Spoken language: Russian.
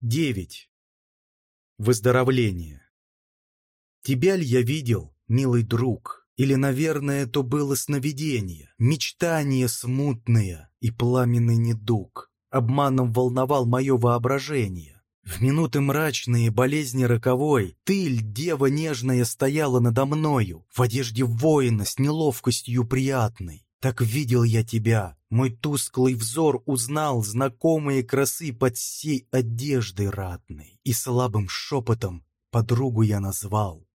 9. Выздоровление. Тебя ли я видел, милый друг? Или, наверное, то было сновидение, мечтание смутное и пламенный недуг. Обманом волновал мое воображение. В минуты мрачные болезни роковой Ты, ль, дева нежная, стояла надо мною В одежде воина с неловкостью приятной. Так видел я тебя, мой тусклый взор узнал Знакомые красы под сей одеждой ратной, И слабым шепотом подругу я назвал.